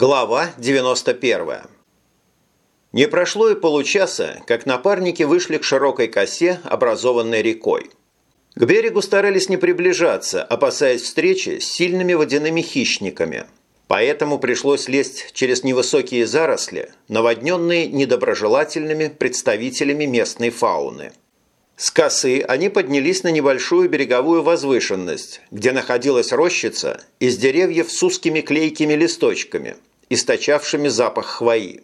Глава 91. Не прошло и получаса, как напарники вышли к широкой косе, образованной рекой. К берегу старались не приближаться, опасаясь встречи с сильными водяными хищниками. Поэтому пришлось лезть через невысокие заросли, наводненные недоброжелательными представителями местной фауны. С косы они поднялись на небольшую береговую возвышенность, где находилась рощица из деревьев с узкими клейкими листочками, источавшими запах хвои.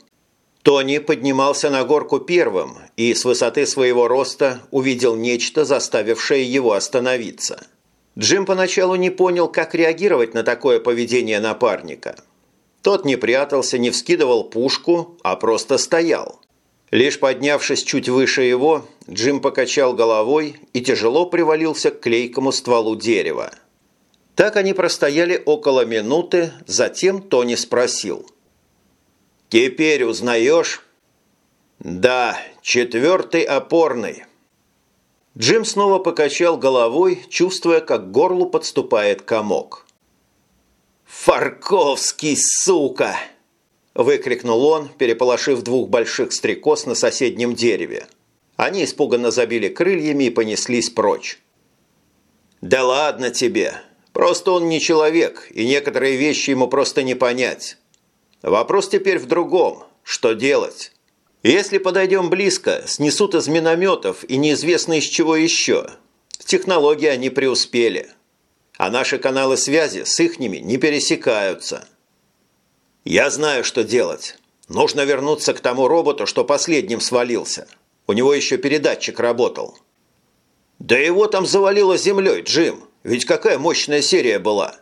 Тони поднимался на горку первым и с высоты своего роста увидел нечто, заставившее его остановиться. Джим поначалу не понял, как реагировать на такое поведение напарника. Тот не прятался, не вскидывал пушку, а просто стоял. Лишь поднявшись чуть выше его, Джим покачал головой и тяжело привалился к клейкому стволу дерева. Так они простояли около минуты, затем Тони спросил – «Теперь узнаешь?» «Да, четвертый опорный». Джим снова покачал головой, чувствуя, как к горлу подступает комок. «Фарковский, сука!» – выкрикнул он, переполошив двух больших стрекоз на соседнем дереве. Они испуганно забили крыльями и понеслись прочь. «Да ладно тебе! Просто он не человек, и некоторые вещи ему просто не понять. Вопрос теперь в другом. Что делать? Если подойдем близко, снесут из минометов и неизвестно из чего еще. Технологии они преуспели. А наши каналы связи с ихними не пересекаются. Я знаю, что делать. Нужно вернуться к тому роботу, что последним свалился. У него еще передатчик работал. Да его там завалило землей, Джим. Ведь какая мощная серия была.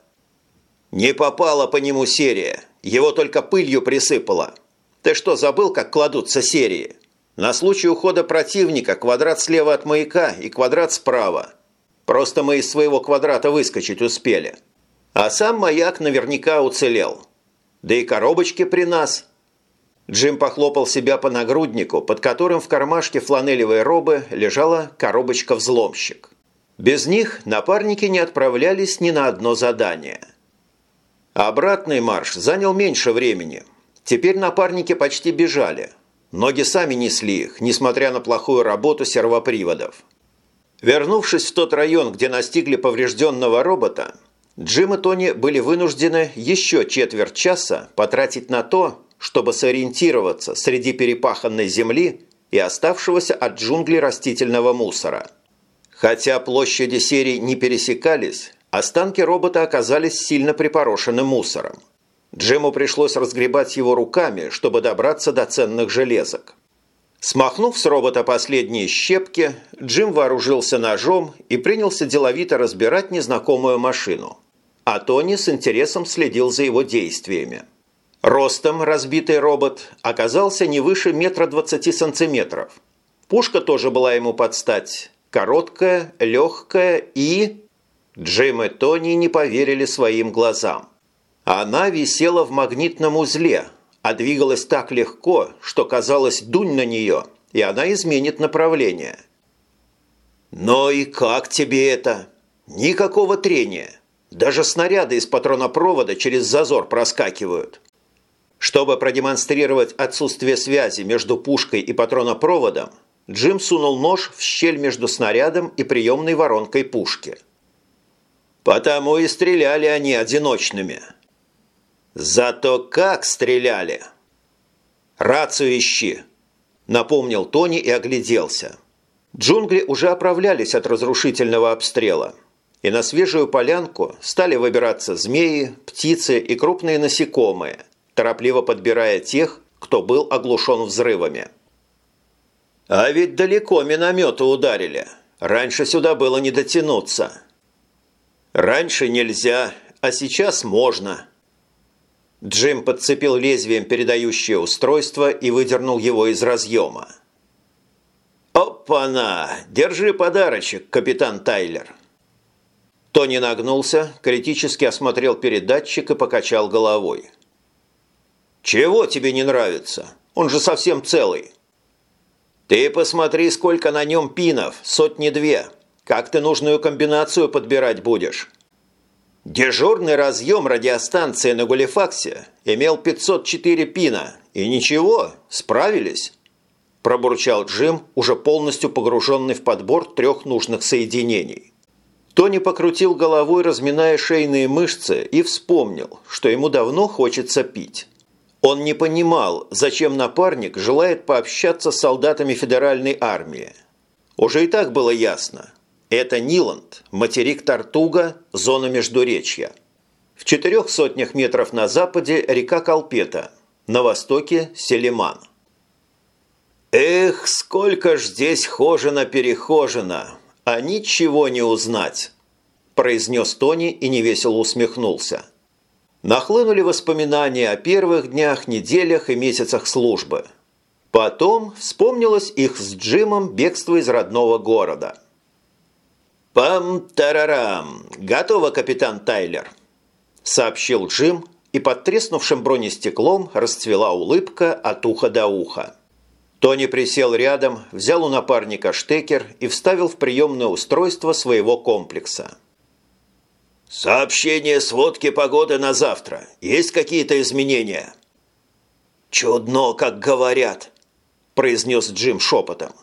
Не попала по нему серия. Его только пылью присыпало. Ты что, забыл, как кладутся серии? На случай ухода противника квадрат слева от маяка и квадрат справа. Просто мы из своего квадрата выскочить успели. А сам маяк наверняка уцелел. Да и коробочки при нас. Джим похлопал себя по нагруднику, под которым в кармашке фланелевой робы лежала коробочка-взломщик. Без них напарники не отправлялись ни на одно задание – Обратный марш занял меньше времени. Теперь напарники почти бежали. Ноги сами несли их, несмотря на плохую работу сервоприводов. Вернувшись в тот район, где настигли поврежденного робота, Джим и Тони были вынуждены еще четверть часа потратить на то, чтобы сориентироваться среди перепаханной земли и оставшегося от джунглей растительного мусора. Хотя площади серий не пересекались, Останки робота оказались сильно припорошены мусором. Джиму пришлось разгребать его руками, чтобы добраться до ценных железок. Смахнув с робота последние щепки, Джим вооружился ножом и принялся деловито разбирать незнакомую машину. А Тони с интересом следил за его действиями. Ростом разбитый робот оказался не выше метра двадцати сантиметров. Пушка тоже была ему под стать. Короткая, легкая и... Джим и Тони не поверили своим глазам. Она висела в магнитном узле, а двигалась так легко, что казалось дунь на нее, и она изменит направление. «Но и как тебе это? Никакого трения. Даже снаряды из патронопровода через зазор проскакивают». Чтобы продемонстрировать отсутствие связи между пушкой и патронопроводом, Джим сунул нож в щель между снарядом и приемной воронкой пушки – Потому и стреляли они одиночными. Зато как стреляли! «Рацию ищи!» – напомнил Тони и огляделся. Джунгли уже оправлялись от разрушительного обстрела, и на свежую полянку стали выбираться змеи, птицы и крупные насекомые, торопливо подбирая тех, кто был оглушен взрывами. «А ведь далеко минометы ударили. Раньше сюда было не дотянуться», Раньше нельзя, а сейчас можно. Джим подцепил лезвием передающее устройство и выдернул его из разъема. «Опа-на! Держи подарочек, капитан Тайлер!» Тони нагнулся, критически осмотрел передатчик и покачал головой. «Чего тебе не нравится? Он же совсем целый!» «Ты посмотри, сколько на нем пинов, сотни-две!» Как ты нужную комбинацию подбирать будешь?» Дежурный разъем радиостанции на Гулифаксе имел 504 пина, и ничего, справились. Пробурчал Джим, уже полностью погруженный в подбор трех нужных соединений. Тони покрутил головой, разминая шейные мышцы, и вспомнил, что ему давно хочется пить. Он не понимал, зачем напарник желает пообщаться с солдатами федеральной армии. Уже и так было ясно. Это Ниланд, материк Тартуга, зона Междуречья. В четырех сотнях метров на западе река Колпета, на востоке – Селиман. «Эх, сколько ж здесь хожено-перехожено, а ничего не узнать!» – произнес Тони и невесело усмехнулся. Нахлынули воспоминания о первых днях, неделях и месяцах службы. Потом вспомнилось их с Джимом бегство из родного города. «Пам-тарарам! Готово, капитан Тайлер!» – сообщил Джим, и под треснувшим бронестеклом расцвела улыбка от уха до уха. Тони присел рядом, взял у напарника штекер и вставил в приемное устройство своего комплекса. «Сообщение сводки погоды на завтра. Есть какие-то изменения?» «Чудно, как говорят», – произнес Джим шепотом.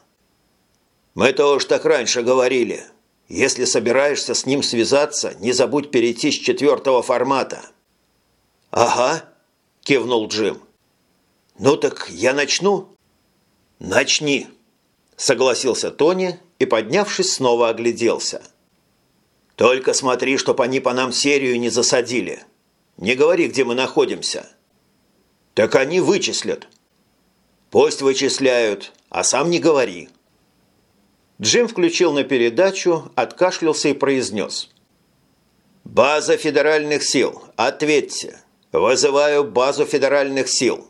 «Мы тоже так раньше говорили. Если собираешься с ним связаться, не забудь перейти с четвертого формата». «Ага», – кивнул Джим. «Ну так я начну?» «Начни», – согласился Тони и, поднявшись, снова огляделся – только смотри, чтоб они по нам серию не засадили. Не говори, где мы находимся. Так они вычислят. Пусть вычисляют, а сам не говори. Джим включил на передачу, откашлялся и произнес. «База федеральных сил, ответьте. Вызываю базу федеральных сил».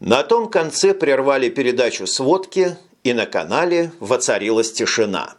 На том конце прервали передачу сводки, и на канале воцарилась тишина.